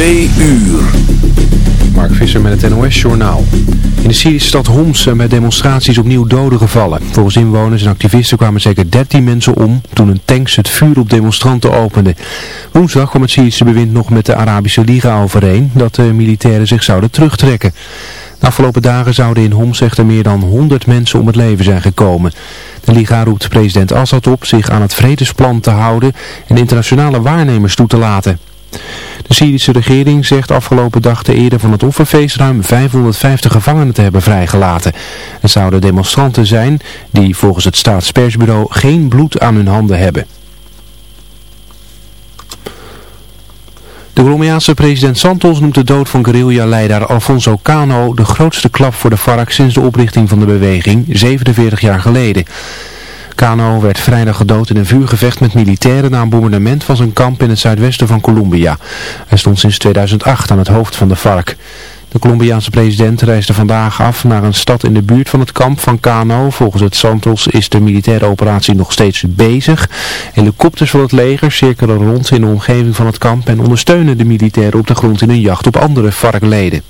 Twee uur. Mark Visser met het NOS-journaal. In de Syrische stad Homs zijn bij demonstraties opnieuw doden gevallen. Volgens inwoners en activisten kwamen zeker 13 mensen om toen een tanks het vuur op demonstranten opende. Woensdag kwam het Syrische bewind nog met de Arabische Liga overeen dat de militairen zich zouden terugtrekken. De afgelopen dagen zouden in Homs echter meer dan 100 mensen om het leven zijn gekomen. De Liga roept president Assad op zich aan het vredesplan te houden en internationale waarnemers toe te laten. De Syrische regering zegt afgelopen dag te eerder van het offerfeest ruim 550 gevangenen te hebben vrijgelaten. Het zouden demonstranten zijn die volgens het staatspersbureau geen bloed aan hun handen hebben. De Colombiaanse president Santos noemt de dood van guerrilla-leider Alfonso Cano de grootste klap voor de FARC sinds de oprichting van de beweging, 47 jaar geleden. Cano werd vrijdag gedood in een vuurgevecht met militairen na een bombardement van zijn kamp in het zuidwesten van Colombia. Hij stond sinds 2008 aan het hoofd van de FARC. De Colombiaanse president reisde vandaag af naar een stad in de buurt van het kamp van Cano. Volgens het Santos is de militaire operatie nog steeds bezig. Helikopters van het leger cirkelen rond in de omgeving van het kamp en ondersteunen de militairen op de grond in hun jacht op andere FARC-leden.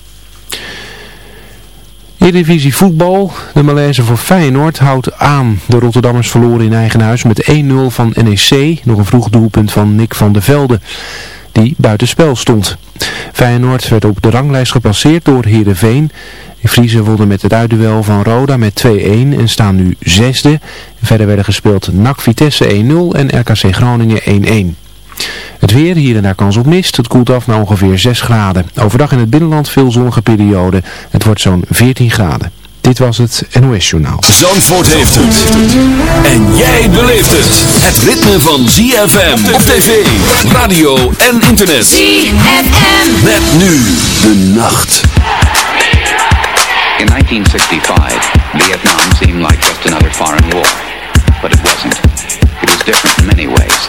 Eredivisie voetbal. De Malaise voor Feyenoord houdt aan. De Rotterdammers verloren in eigen huis met 1-0 van NEC. Nog een vroeg doelpunt van Nick van der Velde. Die buitenspel stond. Feyenoord werd op de ranglijst gepasseerd door Heerenveen. De Friese wonnen met het uitduel van Roda met 2-1 en staan nu zesde. Verder werden gespeeld NAC Vitesse 1-0 en RKC Groningen 1-1. Het weer, hier en daar kans op mist. Het koelt af naar ongeveer 6 graden. Overdag in het binnenland veel zonnige periode. Het wordt zo'n 14 graden. Dit was het NOS Journaal. Zandvoort heeft het. En jij beleeft het. Het ritme van ZFM op tv, radio en internet. ZFM. Met nu de nacht. In 1965, Vietnam seemed like just another foreign war. But it wasn't. It was different in many ways,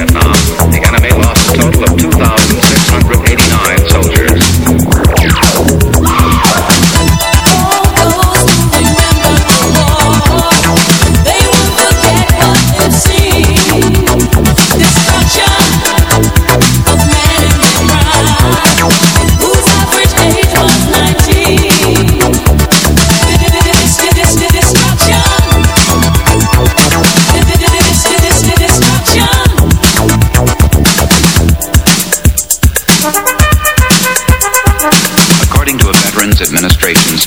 All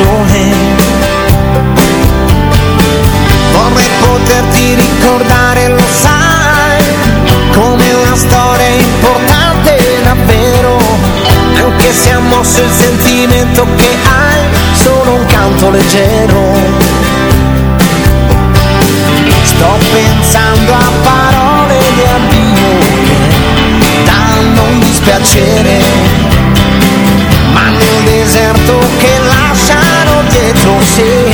Sole. Vorrei poterti ricordare, lo sai, come una storia importante davvero, anche se ha mosso il sentimento che hai, solo un canto leggero. Sto pensando a parole di addio che danno un dispiacere, ma nel deserto che 点同心。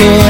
Parole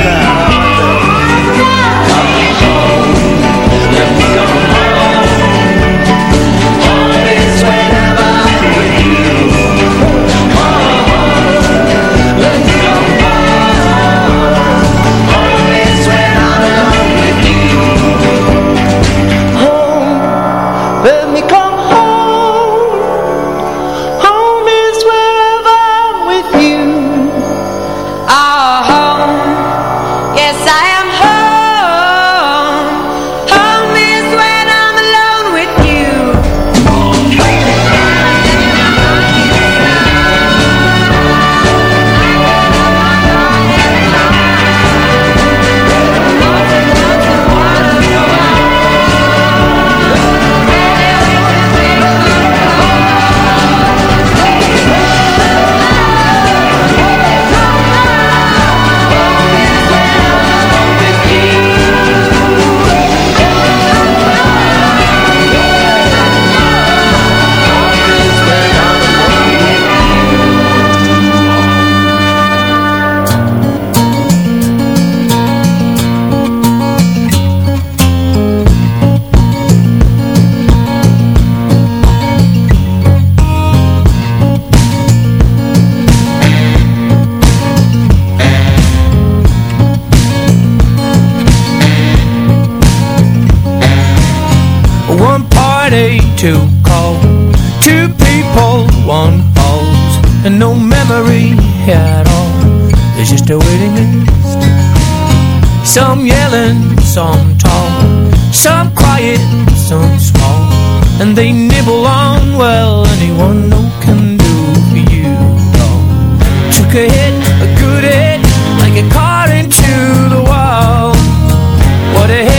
to call, two people, one pause, and no memory at all. There's just a waiting list. Some yelling, some tall, some quiet, some small, and they nibble on well anyone know can do for you. Dog. Took a hit, a good hit, like a car into the wall. What a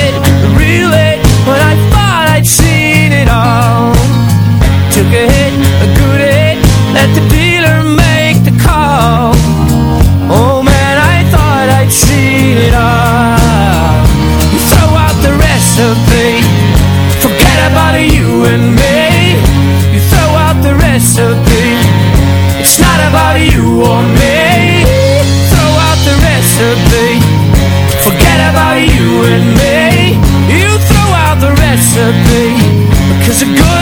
Took a hit, good hit, let the dealer make the call. Oh man, I thought I'd seen it all. You throw out the recipe, forget about you and me. You throw out the recipe, it's not about you or me. Throw out the recipe. Forget about you and me. You throw out the recipe. Because a good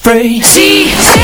Bits are for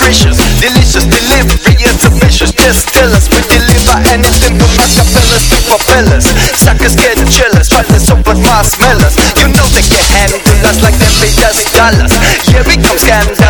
nutritious, delicious delivery is ambitious. Just tell us we deliver anything from acapellas to propellers. Suckers get chillers, try to soap like my smellers. You know they can handle us like them big dollars. Here we come scandal.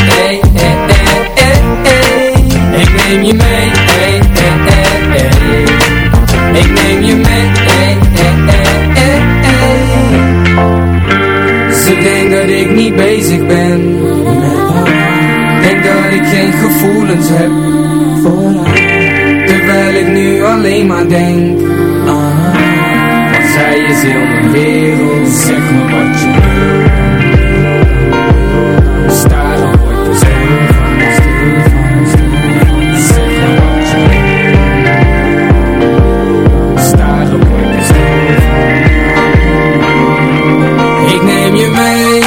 alleen maar denk haar Want zij is heel mijn wereld Zeg me wat je wil Sta dan word je stil van, stil van, Zeg me wat je Sta dan word je stil Ik neem je mee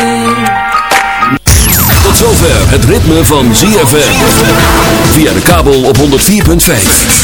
Tot zover het ritme van ZFM. Via de kabel op 104.5.